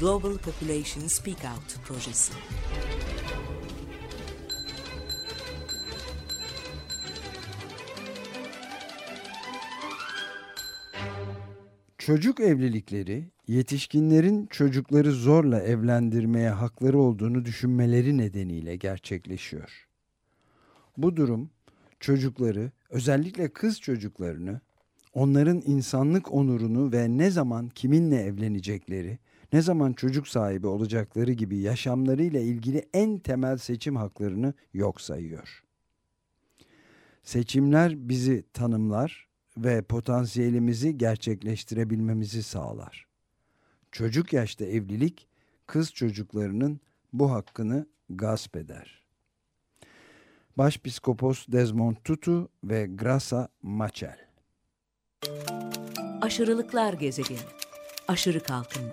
Global Population Speak Out projesi. Çocuk evlilikleri, yetişkinlerin çocukları zorla evlendirmeye hakları olduğunu düşünmeleri nedeniyle gerçekleşiyor. Bu durum çocukları, özellikle kız çocuklarını, onların insanlık onurunu ve ne zaman kiminle evlenecekleri, ne zaman çocuk sahibi olacakları gibi yaşamlarıyla ilgili en temel seçim haklarını yok sayıyor. Seçimler bizi tanımlar ve potansiyelimizi gerçekleştirebilmemizi sağlar. Çocuk yaşta evlilik kız çocuklarının bu hakkını gasp eder. Başpiskopos Desmond Tutu ve Grasa Machel Aşırılıklar gezegeni. Aşırı kalkınma,